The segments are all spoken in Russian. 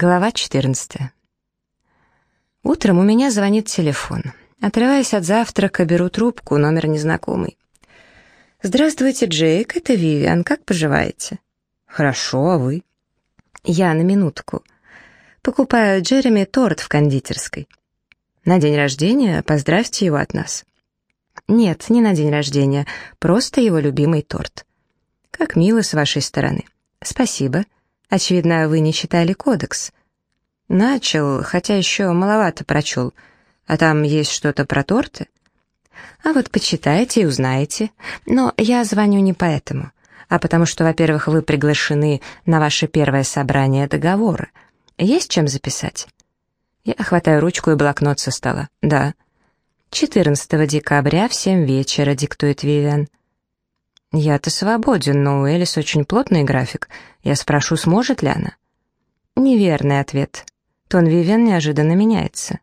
Глава 14. Утром у меня звонит телефон. Отрываясь от завтрака, беру трубку, номер незнакомый. «Здравствуйте, Джейк, это Вивиан, как поживаете?» «Хорошо, а вы?» «Я на минутку. Покупаю Джереми торт в кондитерской. На день рождения поздравьте его от нас». «Нет, не на день рождения, просто его любимый торт». «Как мило с вашей стороны». «Спасибо». Очевидно, вы не читали кодекс. Начал, хотя еще маловато прочел. А там есть что-то про торты? А вот почитайте и узнаете. Но я звоню не поэтому, а потому что, во-первых, вы приглашены на ваше первое собрание договора. Есть чем записать? Я хватаю ручку и блокнот со стола. Да. 14 декабря в 7 вечера, диктует Вивиан. «Я-то свободен, но у Элис очень плотный график. Я спрошу, сможет ли она?» Неверный ответ. Тон Вивен неожиданно меняется.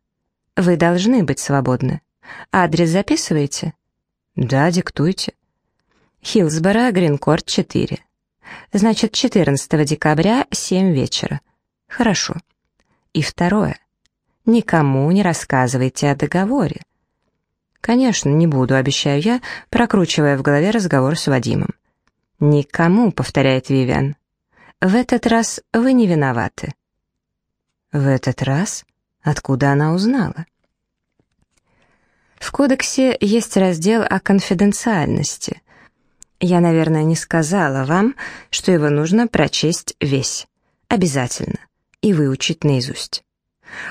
«Вы должны быть свободны. Адрес записываете?» «Да, диктуйте». «Хиллсборо, Гринкорт, 4». «Значит, 14 декабря, 7 вечера». «Хорошо». И второе. Никому не рассказывайте о договоре. «Конечно, не буду», — обещаю я, прокручивая в голове разговор с Вадимом. «Никому», — повторяет Вивиан. «В этот раз вы не виноваты». «В этот раз? Откуда она узнала?» В кодексе есть раздел о конфиденциальности. Я, наверное, не сказала вам, что его нужно прочесть весь. Обязательно. И выучить наизусть.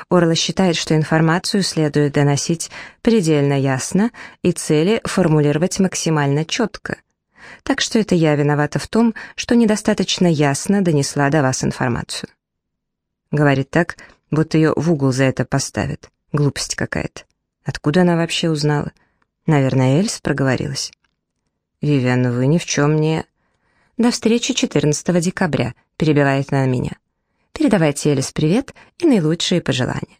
Орла считает, что информацию следует доносить предельно ясно и цели формулировать максимально четко. Так что это я виновата в том, что недостаточно ясно донесла до вас информацию. Говорит так, будто ее в угол за это поставят. Глупость какая-то. Откуда она вообще узнала? Наверное, Эльс проговорилась. «Вивиан, вы ни в чем не...» «До встречи 14 декабря», — перебивает она меня. Передавайте Элис привет и наилучшие пожелания.